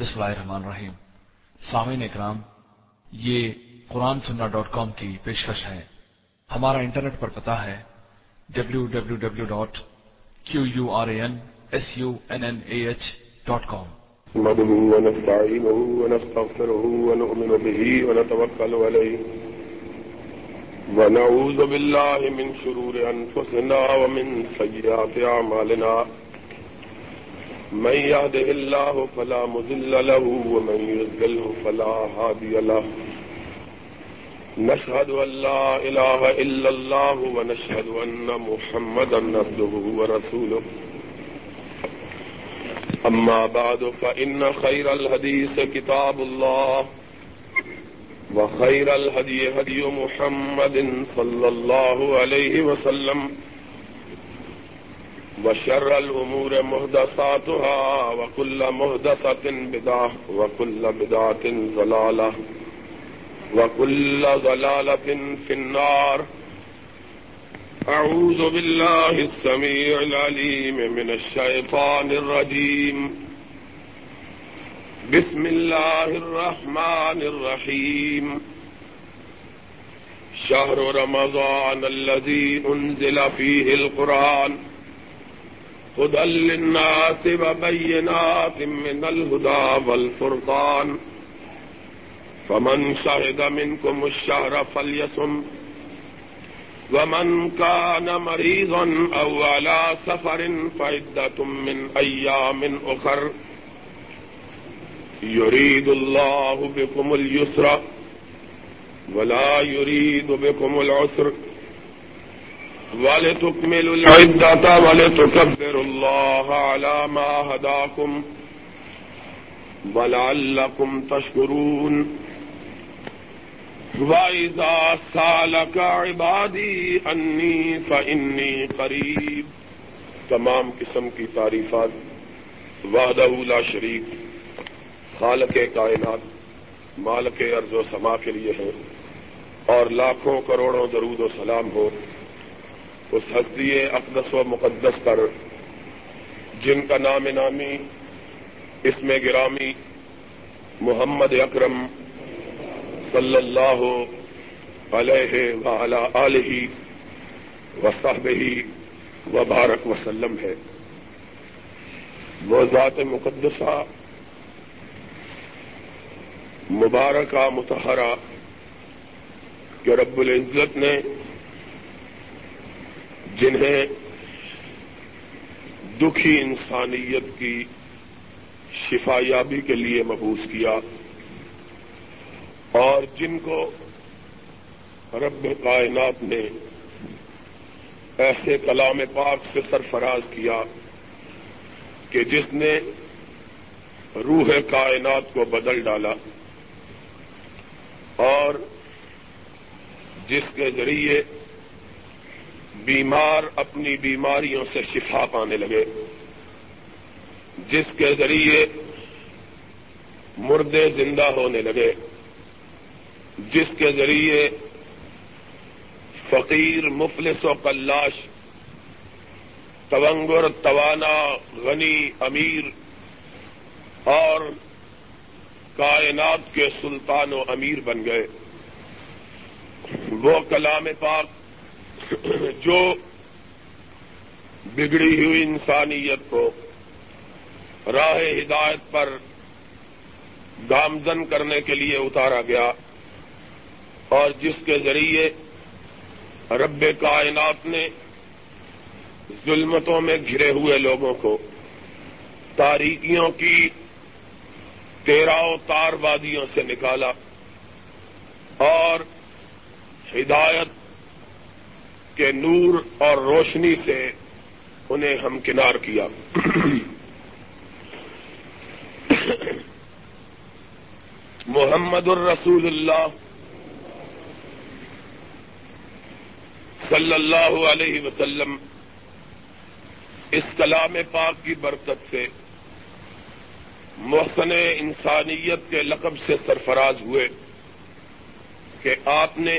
بسم اللہ الرحمن الرحیم۔ سامعین اکرام، یہ قرآن سننا ڈاٹ کام کی پیشکش ہے۔ ہمارا انٹرنیٹ پر پتا ہے W W W dot Q U R A N S U N N A H dot com. نحمده ونستعينه ونستغفره ونؤمن به ونتوكل عليه ونعوذ بالله من شرور أنفسنا ومن سيئات أعمالنا من يهده الله فلا مذل له ومن يزله فلا هادي له. نشهد أن لا إله إلا الله ونشهد أن محمدا نبده ورسوله. أما بعد، فإن خير الهديث كتاب الله وخير الهدي هدي محمد صلى الله عليه وسلم. وشر الأمور مهدساتها وكل مهدسة بدعة وكل بدعة زلالة وكل زلالة في النار. أعوذ بالله السميع العليم من الشيطان الرجيم. بسم الله الرحمن الرحيم. شهر رمضان الذي أنزل فيه القرآن. هدى للناس وبينات من الهدى والفرقان. فمن شهد منكم الشهر فليسم ومن كان مريضا أو على سفر فعدة من أيام أخر. يريد الله بكم اليسر ولا يريد بكم العسر. ولتكملوا العدة ولتكبروا الله على ما هداكم ولعلكم تشكرون وَإِذَا سَالَكَ عِبَادِي أَنِّي فَإِنِّي قَرِيب تمام قسم کی تعریفات وحدہ لا شریک خالق کائنات مالک ارض و سما کے لیے ہیں اور لاکھوں کروڑوں درود و سلام ہو اس ہستی اقدس و مقدس پر، جن کا نام نامی اس میں گرامی، محمد اکرم صلی اللہ علیہ وعلی آلہ وصحبہ وبارک وسلم ہے۔ وہ ذات مقدسہ، مبارکہ متحرہ کہ رب العزت نے جنہیں دکھی انسانیت کی شفایابی کے لیے مبوس کیا اور جن کو رب کائنات نے ایسے کلام پاک سے سرفراز کیا کہ جس نے روح کائنات کو بدل ڈالا اور جس کے ذریعے بیمار اپنی بیماریوں سے شفا پانے لگے۔ جس کے ذریعے مردے زندہ ہونے لگے۔ جس کے ذریعے فقیر، مفلس و کلاش تونگر، توانا، غنی، امیر اور کائنات کے سلطان و امیر بن گئے۔ وہ کلام پاک جو بگڑی ہوئی انسانیت کو راہ ہدایت پر گامزن کرنے کے لیے اتارا گیا اور جس کے ذریعے رب کائنات نے ظلمتوں میں گھرے ہوئے لوگوں کو تاریکیوں کی تیراؤ تار وادیوں سے نکالا اور ہدایت کے نور اور روشنی سے انہیں ہمکنار کیا۔ محمد الرسول اللہ صلی اللہ علیہ وسلم اس کلام پاک کی برکت سے محسن انسانیت کے لقب سے سرفراز ہوئے کہ آپ نے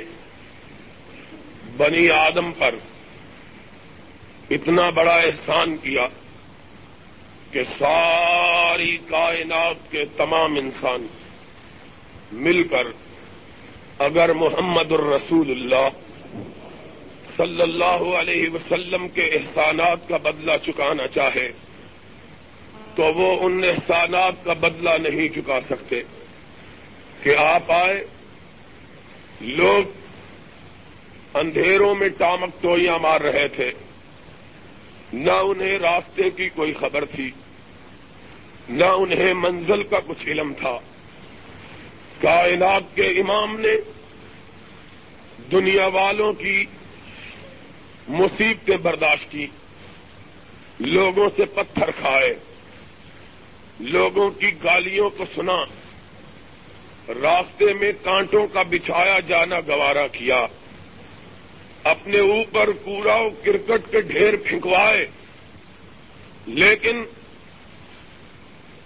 بنی آدم پر اتنا بڑا احسان کیا کہ ساری کائنات کے تمام انسان مل کر اگر محمد الرسول اللہ صلی اللہ علیہ وسلم کے احسانات کا بدلہ چکانا چاہے تو وہ ان احسانات کا بدلہ نہیں چکا سکتے کہ آپ آئے، لوگ اندھیروں میں ٹامک ٹوئیاں مار رہے تھے۔ نہ انہیں راستے کی کوئی خبر تھی، نہ انہیں منزل کا کچھ علم تھا۔ کائنات کے امام نے دنیا والوں کی مصیبتیں برداشت کی، لوگوں سے پتھر کھائے، لوگوں کی گالیوں کو سنا، راستے میں کانٹوں کا بچھایا جانا گوارا کیا۔ اپنے اوپر کوڑا کرکٹ کے ڈھیر پھینکوائے۔ لیکن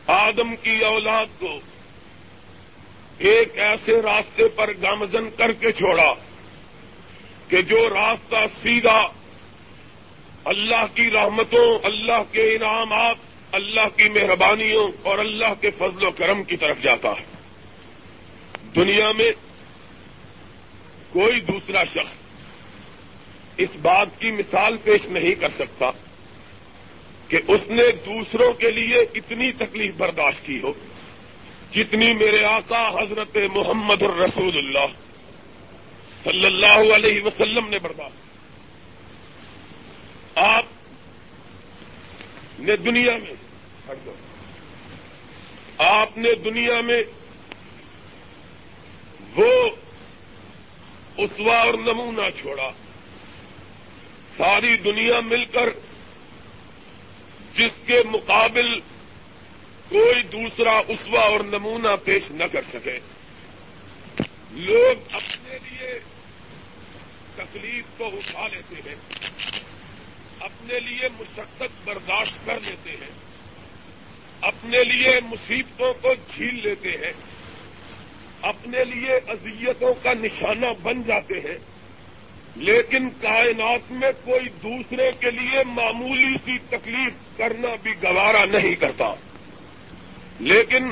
آدم کی اولاد کو ایک ایسے راستے پر گامزن کر کے چھوڑا کہ جو راستہ سیدھا اللہ کی رحمتوں، اللہ کے انعامات، اللہ کی مہربانیوں اور اللہ کے فضل و کرم کی طرف جاتا ہے۔ دنیا میں کوئی دوسرا شخص اس بات کی مثال پیش نہیں کر سکتا کہ اس نے دوسروں کے لیے اتنی تکلیف برداشت کی ہو جتنی میرے آقا حضرت محمد الرسول اللہ صلی اللہ علیہ وسلم نے برداشت آپ نے دنیا میں آپ نے دنیا میں وہ اسوا اور نمونہ چھوڑا۔ ساری دنیا مل کر جس کے مقابل کوئی دوسرا اسوا اور نمونہ پیش نہ کر سکے۔ لوگ اپنے لیے تکلیف کو اٹھا لیتے ہیں، اپنے لیے مشقت برداشت کر لیتے ہیں، اپنے لیے مصیبتوں کو جھیل لیتے ہیں، اپنے لیے اذیتوں کا نشانہ بن جاتے ہیں۔ لیکن کائنات میں کوئی دوسرے کے لیے معمولی سی تکلیف کرنا بھی گوارا نہیں کرتا۔ لیکن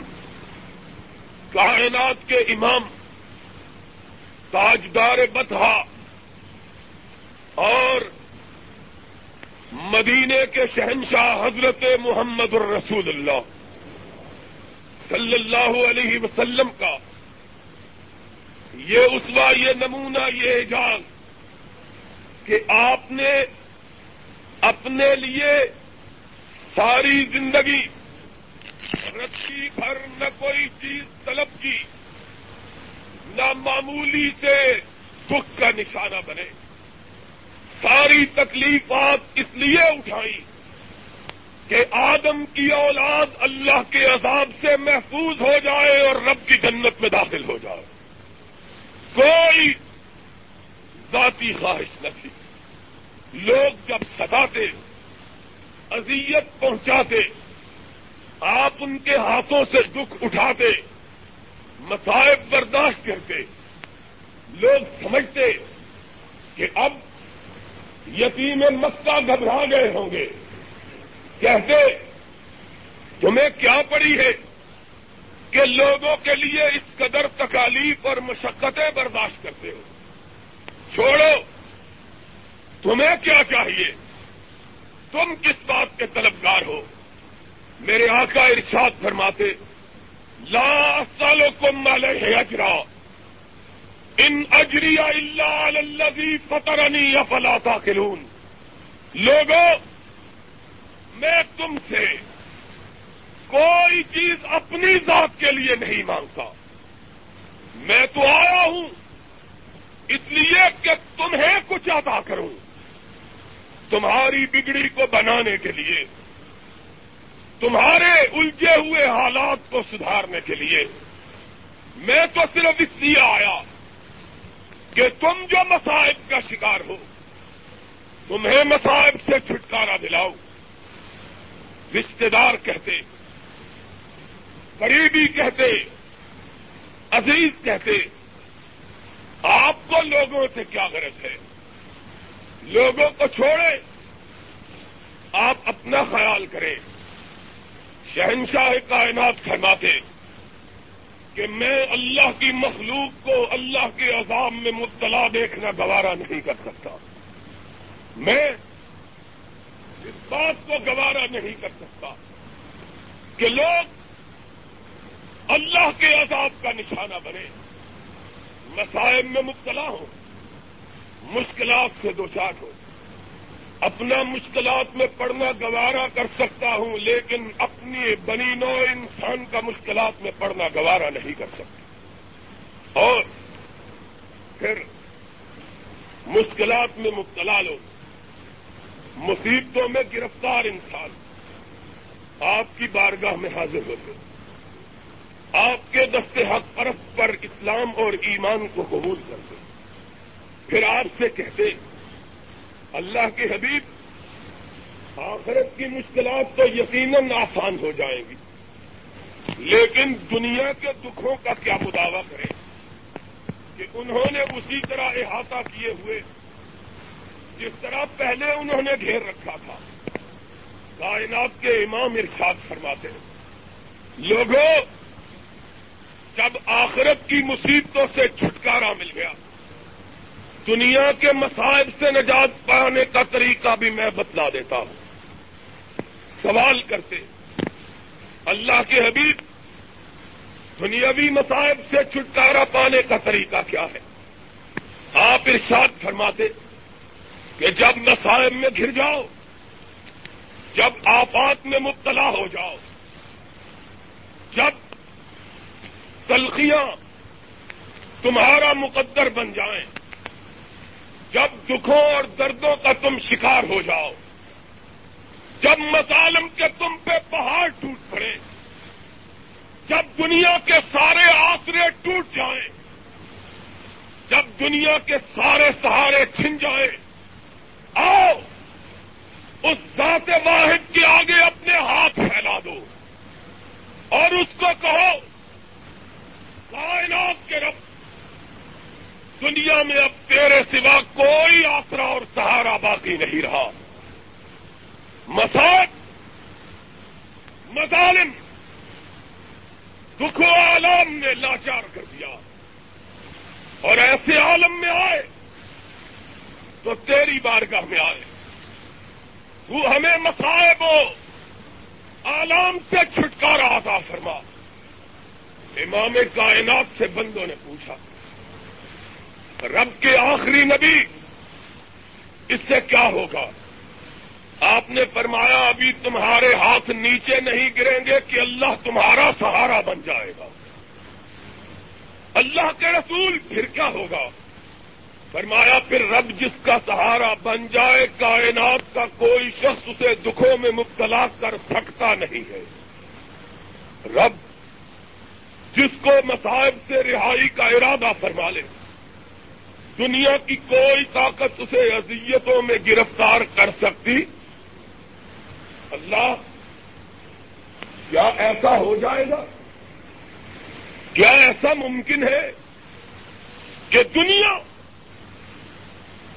کائنات کے امام، تاجدار بتہا اور مدینے کے شہنشاہ حضرت محمد الرسول اللہ صلی اللہ علیہ وسلم کا یہ اسوا یہ نمونہ، یہ اعجاز کہ آپ نے اپنے لیے ساری زندگی رسی بھر نہ کوئی چیز طلب کی، نہ معمولی سے دکھ کا نشانہ بنے۔ ساری تکلیفات اس لیے اٹھائی کہ آدم کی اولاد اللہ کے عذاب سے محفوظ ہو جائے اور رب کی جنت میں داخل ہو جائے۔ کوئی ذاتی خواہش نہ تھی لوگ جب ستاتے اذیت پہنچاتے، آپ ان کے ہاتھوں سے دکھ اٹھاتے مسائب برداشت کرتے، لوگ سمجھتے کہ اب یتیم مکہ گھبرا گئے ہوں گے۔ کہتے، تمہیں کیا پڑی ہے کہ لوگوں کے لیے اس قدر تکالیف اور مشقتیں برداشت کرتے ہو؟ چھوڑو۔ تمہیں کیا چاہیے؟ تم کس بات کے طلبگار ہو؟ میرے آقا ارشاد فرماتے، لا سالوں کو مالے اجرا ان اجریا اللہ الذی فطرنی افلا تاخلون لوگوں میں تم سے کوئی چیز اپنی ذات کے لیے نہیں مانگتا۔ میں تو آیا ہوں اس لیے کہ تمہیں کچھ ادا کروں۔ تمہاری بگڑی کو بنانے کے لیے، تمہارے الجھے ہوئے حالات کو سدھارنے کے لیے۔ میں تو صرف اس لیے آیا کہ تم جو مسائب کا شکار ہو، تمہیں مسائب سے چھٹکارا دلاؤ۔ رشتے دار کہتے، قریبی کہتے، عزیز کہتے آپ کو لوگوں سے کیا غرض ہے؟ لوگوں کو چھوڑے آپ اپنا خیال کریں۔ شہنشاہ کائنات فرماتے کہ میں اللہ کی مخلوق کو اللہ کے عذاب میں مبتلا دیکھنا گوارا نہیں کر سکتا۔ میں اس بات کو گوارا نہیں کر سکتا کہ لوگ اللہ کے عذاب کا نشانہ بنے۔ مسائل میں مبتلا ہوں، مشکلات سے دو چار اپنا مشکلات میں پڑھنا گوارا کر سکتا ہوں، لیکن اپنی بنی نو انسان کا مشکلات میں پڑھنا گوارا نہیں کر سکتا۔ اور پھر مشکلات میں مبتلا لوگ مصیبتوں میں گرفتار انسان آپ کی بارگاہ میں حاضر ہوتے ہیں آپ کے دست حق پرست پر اسلام اور ایمان کو قبول کرتے پھر آپ سے کہتے، اللہ کے حبیب، آخرت کی مشکلات تو یقیناً آسان ہو جائیں گی۔ لیکن دنیا کے دکھوں کا کیا مداوع کریں؟ کہ انہوں نے اسی طرح احاطہ کیے ہوئے، جس طرح پہلے انہوں نے گھیر رکھا تھا۔ کائنات کے امام ارشاد فرماتے ہیں، لوگوں جب آخرت کی مصیبتوں سے چھٹکارا مل گیا۔ دنیا کے مسائب سے نجات پانے کا طریقہ بھی میں بتلا دیتا ہوں۔ سوال کرتے، اللہ کے حبیب، دنیاوی مسائب سے چھٹکارا پانے کا طریقہ کیا ہے؟ آپ ارشاد فرماتے کہ جب مسائب میں گر جاؤ، جب آفات میں مبتلا ہو جاؤ، جب تلخیاں تمہارا مقدر بن جائیں۔ جب دکھوں اور دردوں کا تم شکار ہو جاؤ، جب مسالم کے تم پہ پہاڑ ٹوٹ پڑے، جب دنیا کے سارے آسرے ٹوٹ جائیں، جب دنیا کے سارے سہارے چھن جائیں، آؤ، اس ذات واحد کے آگے اپنے ہاتھ پھیلا دو اور اس کو کہو کائنات کے رب۔ دنیا میں اب تیرے سوا کوئی آسرا اور سہارا باقی نہیں رہا۔ مساج مظالم دکھ و عالم نے لاچار کر دیا۔ اور ایسے عالم میں آئے تو تیری بارگاہ میں آئے۔ تو ہمیں مسائب و آلام سے چھٹکارا آتا فرما۔ امام کائنات سے بندوں نے پوچھا، رب کے آخری نبی، اس سے کیا ہوگا؟ آپ نے فرمایا، ابھی تمہارے ہاتھ نیچے نہیں گریں گے کہ اللہ تمہارا سہارا بن جائے گا۔ اللہ کے رسول، پھر کیا ہوگا؟ فرمایا، پھر رب جس کا سہارا بن جائے، کائنات کا کوئی شخص اسے دکھوں میں مبتلا کر سکتا نہیں ہے۔ رب جس کو مصائب سے رہائی کا ارادہ فرما لے۔ دنیا کی کوئی طاقت اسے اذیتوں میں گرفتار کر سکتی۔ اللہ، کیا ایسا ہو جائے گا؟ کیا ایسا ممکن ہے کہ دنیا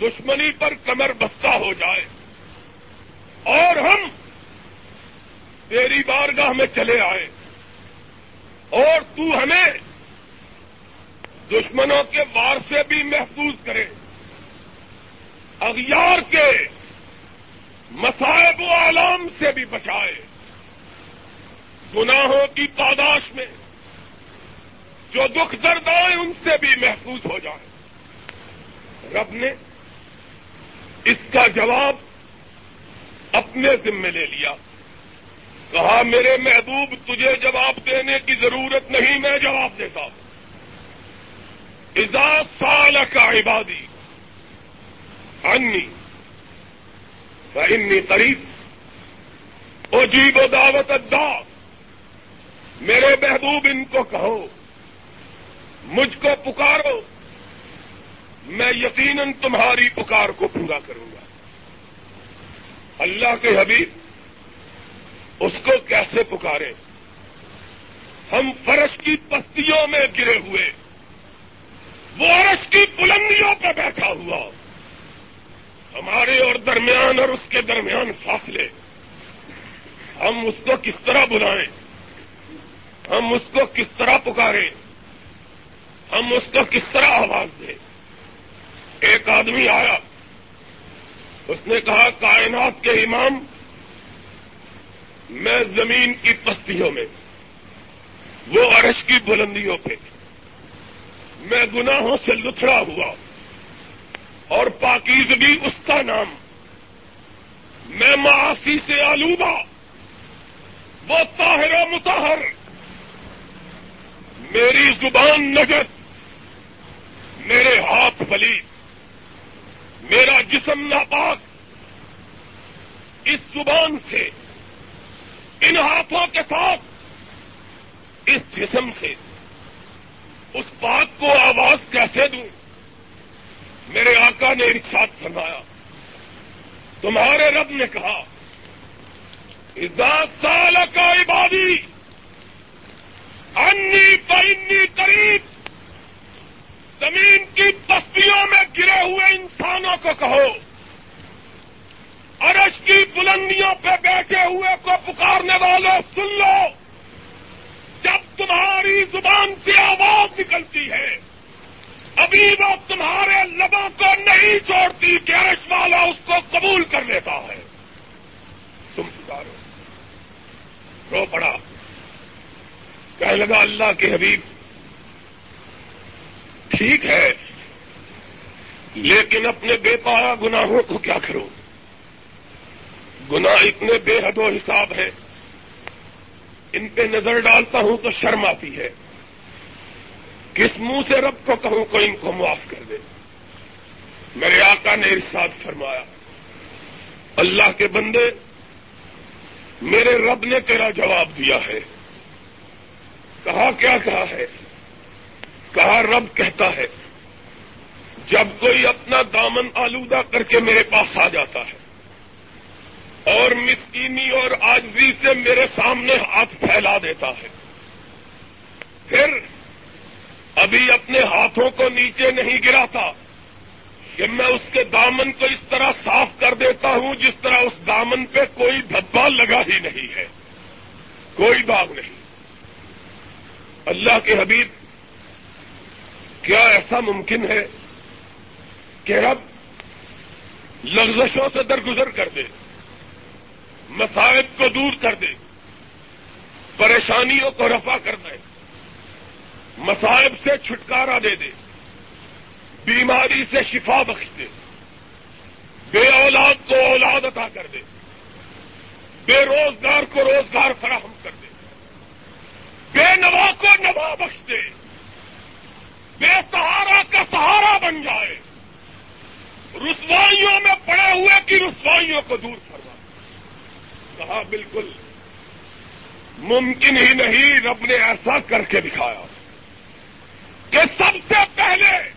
دشمنی پر کمر بستہ ہو جائے اور ہم تیری بارگاہ میں چلے آئے؟ اور تو ہمیں دشمنوں کے وار سے بھی محفوظ کرے۔ اغیار کے مسائب و عالم سے بھی بچائے۔ گناہوں کی پاداش میں جو دکھ درد آئے ان سے بھی محفوظ ہو جائے۔ رب نے اس کا جواب اپنے ذمے لے لیا۔ کہا، میرے محبوب، تجھے جواب دینے کی ضرورت نہیں، میں جواب دیتا ہوں۔ ازاد سال کا عبادی، انی انی قریب، اجیب و دعوت ادا میرے محبوب، ان کو کہو، مجھ کو پکارو، میں یقیناً تمہاری پکار کو پورا کروں گا۔ اللہ کے حبیب اس کو کیسے پکارے؟ ہم فرش کی پستیوں میں گرے ہوئے۔ وہ عرش کی بلندیوں پہ بیٹھا ہوا۔ ہمارے اور درمیان اور اس کے درمیان فاصلے۔ ہم اس کو کس طرح بلائیں؟ ہم اس کو کس طرح پکاریں؟ ہم اس کو کس طرح آواز دیں؟ ایک آدمی آیا۔ اس نے کہا، کائنات کے امام میں زمین کی پستیوں میں، وہ عرش کی بلندیوں پہ۔ میں گناہوں سے لتڑا ہوا اور پاکیزگی اس کا نام۔ میں معاشی سے آلودہ، وہ طاہر و متحر میری زبان نجس، میرے ہاتھ پلی میرا جسم ناپاک۔ اس زبان سے ان ہاتھوں کے ساتھ اس جسم سے اس پاک کو آواز کیسے دوں؟ میرے آقا نے ارشاد فرمایا، تمہارے رب نے کہا سال کا عبادی، انی پینی قریب، زمین کی بستیوں میں گرے ہوئے انسانوں کو کہو۔ عرش کی بلندیوں پہ بیٹھے ہوئے کو پکارنے والوں سن لو، جب تمہاری زبان سے آواز نکلتی ہے۔ ابھی وہ تمہارے لبوں کو نہیں چھوڑتی کہ عرش والا اس کو قبول کر لیتا ہے۔ تم پکارو رو پڑا۔ کہنے لگا، اللہ کے حبیب، ٹھیک ہے، لیکن اپنے بے پارا گناہوں کو کیا کروں؟ گناہ اتنے بے حد و حساب ہے ان پہ نظر ڈالتا ہوں تو شرم آتی ہے۔ کس منہ سے رب کو کہوں کو ان کو معاف کر دے۔ میرے آقا نے ارشاد فرمایا، اللہ کے بندے، میرے رب نے تیرا جواب دیا ہے۔ کہا کیا کہا ہے؟ کہا رب کہتا ہے؟ جب کوئی اپنا دامن آلودہ کر کے میرے پاس آ جاتا ہے۔ اور مسکینی اور آجزی سے میرے سامنے ہاتھ پھیلا دیتا ہے۔ پھر ابھی اپنے ہاتھوں کو نیچے نہیں گراتا، کہ میں اس کے دامن کو اس طرح صاف کر دیتا ہوں جس طرح اس دامن پہ کوئی دھبا لگا ہی نہیں ہے۔ کوئی داغ نہیں۔ اللہ کے حبیب، کیا ایسا ممکن ہے کہ رب لغزشوں سے درگزر کر دے؟ مسائب کو دور کر دے، پریشانیوں کو رفع کر دے، مسائب سے چھٹکارا دے دے، بیماری سے شفا بخش دے، بے اولاد کو اولاد عطا کر دے، بے روزگار کو روزگار فراہم کر دے، بے نوا کو نوا بخش دے، بے سہارا کا سہارا بن جائے۔ رسوائیوں میں پڑے ہوئے کی رسوائیوں کو دور کروا کہا بالکل ممکن ہی نہیں رب نے ایسا کر کے دکھایا کہ سب سے پہلے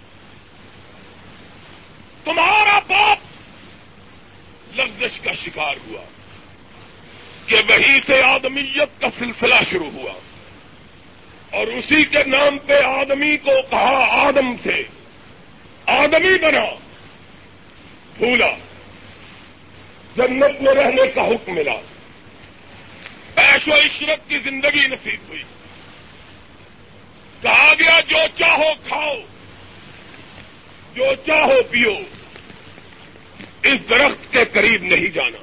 تمہارا باپ لفزش کا شکار ہوا کہ وہیں سے آدمیت کا سلسلہ شروع ہوا اور اسی کے نام پہ آدمی کو کہا آدم سے آدمی بنا بھولا جنت میں رہنے کا حکم ملا۔ ایش و عشرت کی زندگی نصیب ہوئی۔ کہا گیا، جو چاہو کھاؤ، جو چاہو پیو۔ اس درخت کے قریب نہیں جانا۔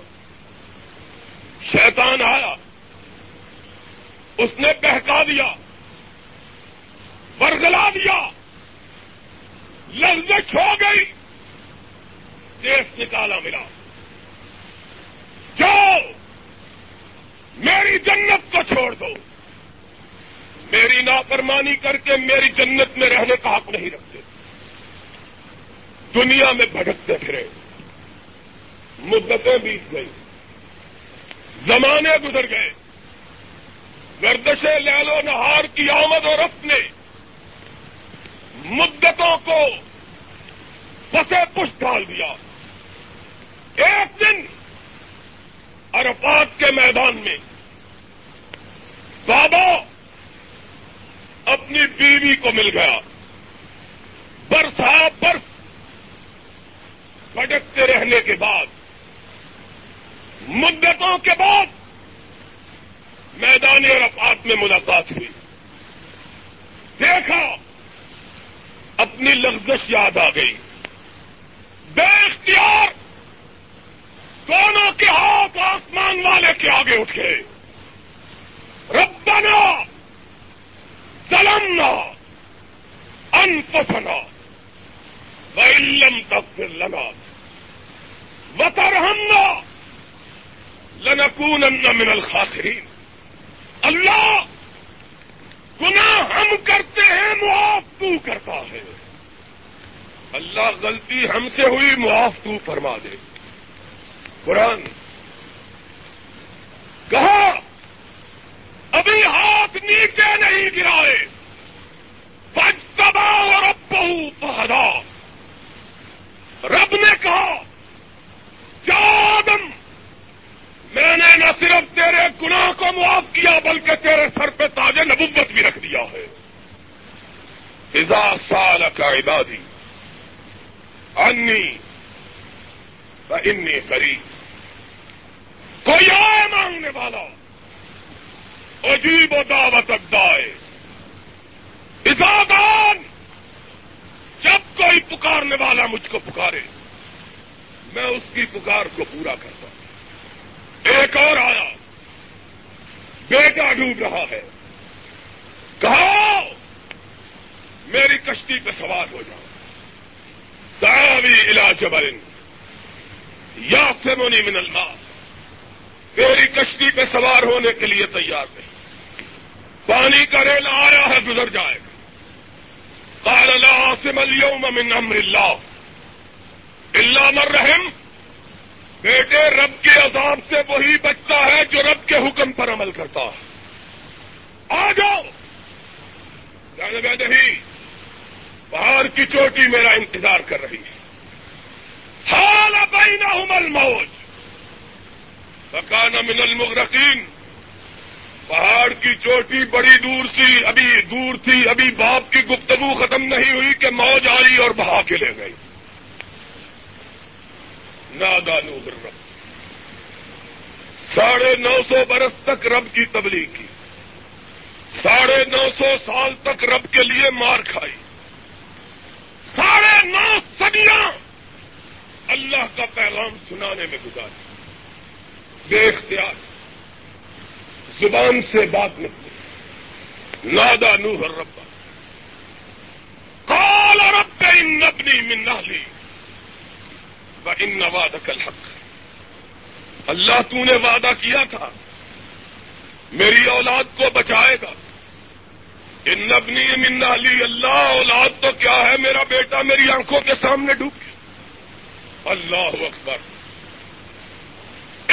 شیطان آیا۔ اس نے بہکا دیا۔ برگلا دیا۔ لفظ ہو گئی دیش نکالا ملا۔ جاؤ! میری جنت کو چھوڑ دو۔ میری نافرمانی کر کے میری جنت میں رہنے کا حق نہیں رکھتے۔ دنیا میں بھٹکتے پھرے۔ مدتیں بیت گئی زمانے گزر گئے۔ گردشیں لو نہار کی آمد اور رفت نے مدتوں کو پسے پش ڈال دیا۔ ایک دن عرفات کے میدان میں۔ بابا اپنی بیوی کو مل گیا۔ برسا برس بھٹکتے رہنے کے بعد، مدتوں کے بعد میدان عرفات میں ملاقات ہوئی۔ دیکھا، اپنی لفزش یاد آ گئی۔ بے اختیار دونوں کے ہاتھ آسمان والے کے آگے اٹھے۔ ربنا ظلمنا انفسنا وإن تغفر لنا وترحمنا لنكونن من الخاسرين اللہ گناہ ہم کرتے ہیں، معاف تو کرتا ہے۔ اللہ غلطی ہم سے ہوئی، معاف تو فرما دے۔ قرآن۔ کہا، ابھی ہاتھ نیچے نہیں گرائے۔ پچ تبا اور اب بہو رب نے کہا کیا آدم، میں نے نہ صرف تیرے گناہ کو معاف کیا، بلکہ تیرے سر پہ تاج نبوت بھی رکھ دیا ہے۔ ازا سال کا عبادی، انی انی قریب۔ کوئی آئے مانگنے والا۔ عجیب و دعوت ابدائے ازادان جب کوئی پکارنے والا مجھ کو پکارے، میں اس کی پکار کو پورا کرتا ہوں۔ ایک اور آیا، بیٹا ڈوب رہا ہے۔ کہا، میری کشتی پہ سوار ہو جاؤ۔ ساوی علاج برن یا سے من اللہ تیری کشتی پہ سوار ہونے کے لیے تیار نہیں۔ پانی کا ریل آیا ہے، گزر جائے۔ گا قال اللہ عاصم اليوم من امر اللہ۔ اللہ مرحم بیٹے، رب کے عذاب سے وہی بچتا ہے جو رب کے حکم پر عمل کرتا ہے۔ آ جاؤ۔ نہیں۔ پہاڑ کی چوٹی میرا انتظار کر رہی ہے۔ حال بینہم الموج فکان من المغرقین پہاڑ کی چوٹی بڑی دور سی، ابھی دور تھی، ابھی باپ کی گفتگو ختم نہیں ہوئی کہ موج آئی اور بہا کے لے گئی۔ نادانو رب۔ ساڑھے نو سو برس تک رب کی تبلیغ کی۔ ساڑھے نو سو سال تک رب کے لیے مار کھائی۔ ساڑھے نو صدیاں اللہ کا پیغام سنانے میں گزاری بے اختیار۔ زبان سے بات نکلی نادا نوح ربا کال رب ان نبنی من نہلی و ان نواد الحق۔ اللہ تو نے وعدہ کیا تھا۔ میری اولاد کو بچائے گا۔ ان نبنی من نہلی اللہ اولاد تو کیا ہے؟ میرا بیٹا میری آنکھوں کے سامنے ڈوب گیا۔ اللہ اکبر۔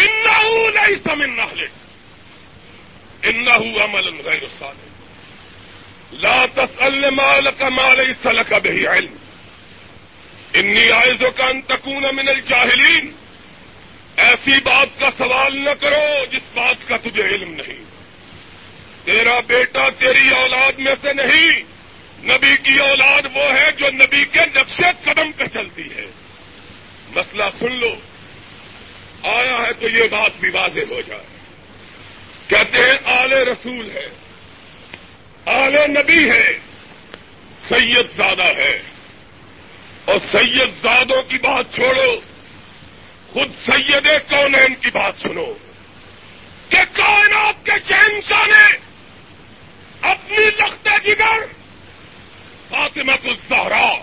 ان نہیں سمن نہ انه عمل غير صالح. لا تسأل مالك ما ليس لك به علم. انی آئزوں کا انتقون من الجاہلین ایسی بات کا سوال نہ کرو جس بات کا تجھے علم نہیں. تیرا بیٹا تیری اولاد میں سے نہیں. نبی کی اولاد وہ ہے جو نبی کے نقشے قدم پہ چلتی ہے. مسئلہ سن لو. آیا ہے تو یہ بات بھی واضح ہو جائے۔ کہتے ہیں آل رسول ہے، آل نبی ہے، سید زادہ ہے۔ اور سید زادوں کی بات چھوڑو، خود سید کونین کی بات سنو۔ کہ کائنات کے شہنشاہ نے اپنی لخت جگر فاطمت الزہرا،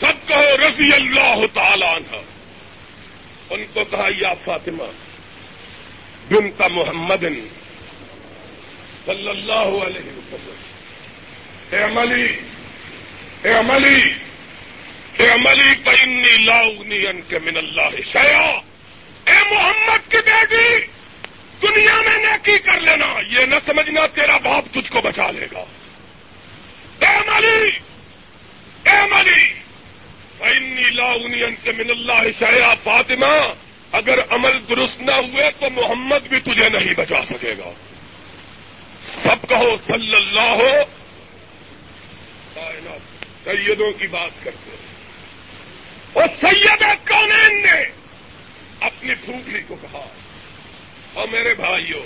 سب کہو رضی اللہ تعالیٰ عنہ۔ ان کو کہا، یا فاطمہ بنت محمد صلی اللہ علیہ وسلم، اے عملی اے عملی اے عملی پینی لاؤنی ان کے من اللہ شیا اے محمد کی بیٹی، دنیا میں نیکی کر لینا، یہ نہ سمجھنا تیرا باپ تجھ کو بچا لے گا۔ اے عملی اے عملی پینی لاؤنی ان کے من اللہ شیا فاطمہ اگر عمل درست نہ ہوئے تو محمد بھی تجھے نہیں بچا سکے گا۔ سب کہو صلی اللہ۔ ہو سیدوں کی بات کرتے ہیں۔ اور سید کونین نے اپنی پھوپھی کو کہا اور میرے بھائیوں،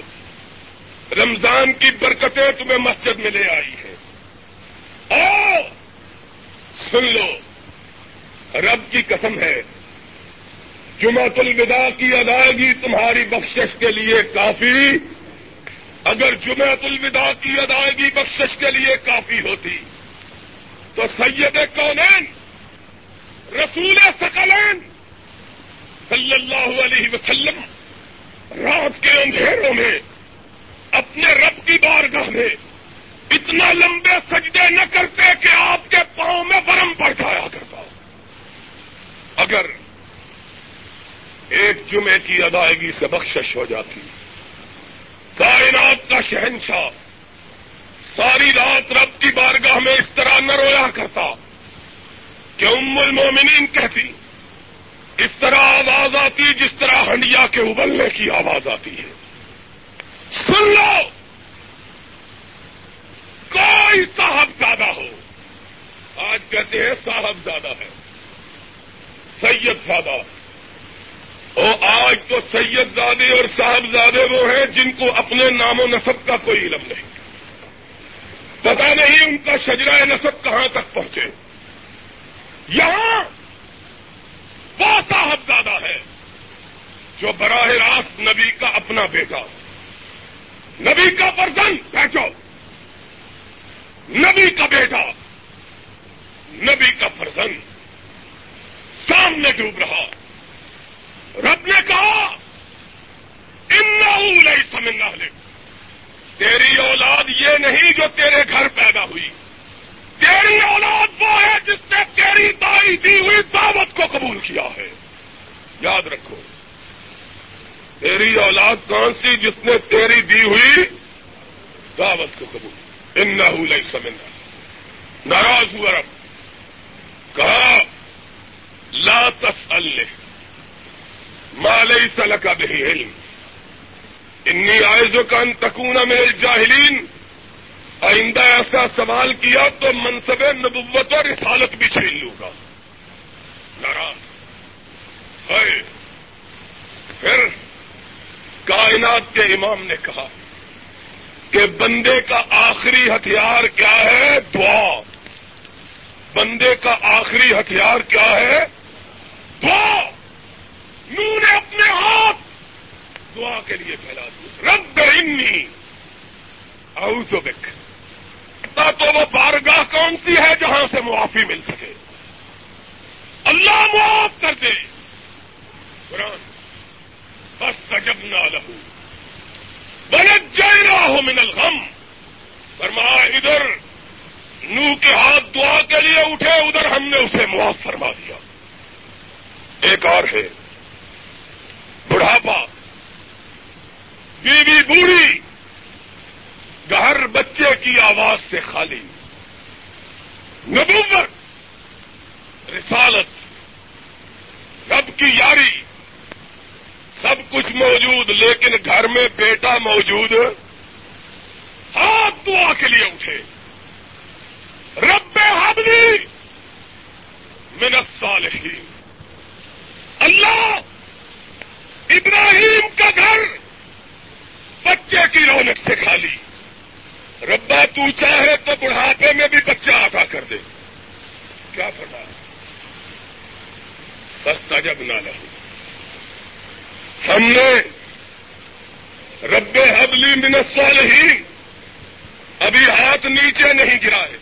رمضان کی برکتیں تمہیں مسجد میں لے آئی ہیں۔ اور سن لو رب کی قسم ہے۔ جمعت الوداع کی ادائیگی تمہاری بخشش کے لیے کافی، اگر جمعت الوداع کی ادائیگی بخشش کے لیے کافی ہوتی، تو سید کونین، رسول سکلین صلی اللہ علیہ وسلم، رات کے اندھیروں میں، اپنے رب کی بارگاہ میں اتنا لمبے سجدے نہ کرتے کہ آپ کے پاؤں میں برم پڑ جایا کرتا اگر ایک جمعے کی ادائیگی سے بخشش ہو جاتی، کائنات کا شہنشاہ ساری رات رب کی بارگاہ میں اس طرح نہ رویا کرتا کہ ام المومنین کہتی، اس طرح آواز آتی جس طرح ہنڈیا کے ابلنے کی آواز آتی ہے۔ سن لو! کوئی صاحب زیادہ ہو۔ آج کہتے ہیں صاحب زیادہ ہے۔ سید زیادہ اور آج تو سید زادے اور صاحب زادے وہ ہیں جن کو اپنے نام و نصب کا کوئی علم نہیں۔ پتا نہیں ان کا شجرہ نصب کہاں تک پہنچے۔ یہاں وہ صاحب زیادہ ہے جو براہ راست نبی کا اپنا بیٹا۔ نبی کا پرزن پہچو نبی کا بیٹا۔ نبی کا فرزن سامنے ڈوب رہا۔ رب نے کہا ان سمجھنا لے تیری اولاد یہ نہیں جو تیرے گھر پیدا ہوئی۔ تیری اولاد وہ ہے جس نے تیری دائی دی ہوئی دعوت کو قبول کیا ہے۔ یاد رکھو، تیری اولاد کون سی جس نے تیری دی ہوئی دعوت کو قبول۔ ان نہ سمجھنا ناراض ہوا رب۔ کہا لا تسأل ما ليس لك به علم. انی آئزوں کا انتقون میں الجاہلین آئندہ ایسا سوال کیا تو منصب نبوت اور رسالت بھی چھین لوں گا. ناراض. ہے پھر کائنات کے امام نے کہا کہ بندے کا آخری ہتھیار کیا ہے؟ دعا. بندے کا آخری ہتھیار کیا ہے؟ دعا نو نے اپنے ہاتھ! دعا کے لیے پھیلا دیا رب انی اوزو بک۔ تو وہ بارگاہ کون سی ہے جہاں سے معافی مل سکے۔ اللہ معاف کر دے۔ قرآن بس تجب نہ لہو بڑے جائنا ہو من الغم۔ فرمایا، ادھر نو کے ہاتھ دعا کے لیے اٹھے، ادھر ہم نے اسے معاف فرما دیا۔ ایک اور ہے۔ بڑھاپا۔ بیوی بوڑھی۔ گھر بچے کی آواز سے خالی۔ نبوت۔ رسالت۔ رب کی یاری۔ سب کچھ موجود، لیکن گھر میں بیٹا موجود۔ ہاتھ دعا کے لیے اٹھے۔ رب حبلی من الصالحین۔ اللہ ابراہیم کا گھر بچے کی رونق سے خالی۔ ربا تو چاہے تو بڑھاپے میں بھی بچہ آتا کر دے۔ کیا فرما سستا جب نہ لہو۔ ہم نے رب حبلی من الصالحین، ابھی ہاتھ نیچے نہیں گرائے۔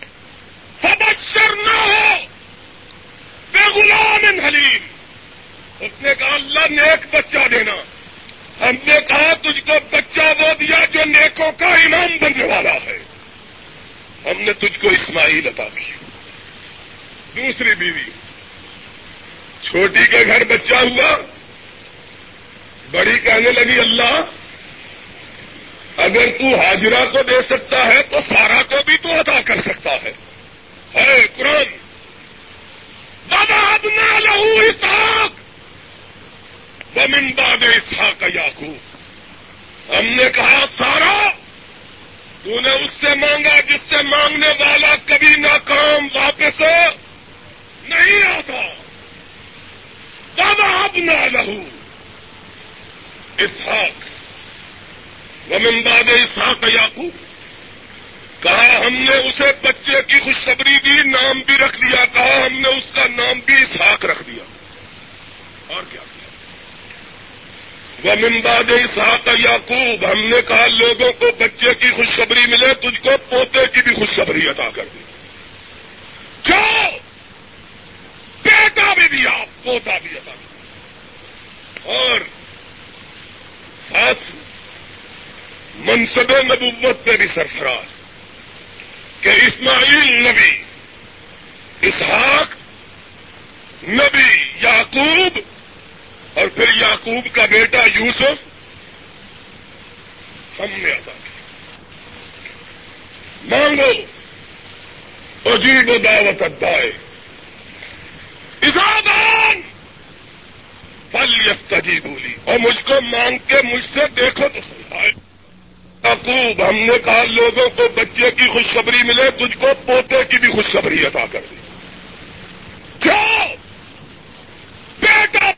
سبشر نہ ہو بے غلام حلیم۔ اس نے کہا، اللہ نیک بچہ دینا۔ ہم نے کہا، تجھ کو بچہ وہ دیا جو نیکوں کا امام بننے والا ہے۔ ہم نے تجھ کو اسماعیل عطا کی دوسری بیوی، چھوٹی کے گھر بچہ ہوا۔ بڑی کہنے لگی، اللہ، اگر تو حاجرہ کو دے سکتا ہے، تو سارا کو بھی تو ادا کر سکتا ہے۔ ہے قرآن بابا ابنا لہو اسحاق ومن بعد اسحاق یاقوب ہم نے کہا، سارا، تو نے اس سے مانگا، جس سے مانگنے والا کبھی ناکام واپس نہیں آتا۔ بابا ابنا لہو اسحاق وہ ممباد اسحاق یاقوب کہا، ہم نے اسے بچے کی خوشخبری دی، نام بھی رکھ دیا کہا، ہم نے اس کا نام بھی اسحاق رکھ دیا۔ اور کیا؟ وہ ممباد اسحاق یاقوب ہم نے کہا لوگوں کو بچے کی خوشخبری ملے، تجھ کو پوتے کی بھی خوشخبری عطا کر دی۔ کیوں بیٹا بھی دیا پوتا بھی عطا کر اور ساتھ منصب نبوت میں بھی سرفراز کہ اسماعیل نبی، اسحاق نبی، یعقوب اور پھر یعقوب کا بیٹا یوسف ہم نے ادا کیا مانگو۔ عجیب و دعوت ادائے ازادان پل یفتگی بولی اور مجھ کو مانگ کے مجھ سے دیکھو تو سمجھائے یعقوب، ہم نے کہا لوگوں کو بچے کی خوشخبری ملے، تجھ کو پوتے کی بھی خوشخبری ادا کر دی۔ کیا بیٹا